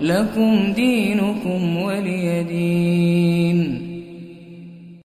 لكم دينكم ولي دين.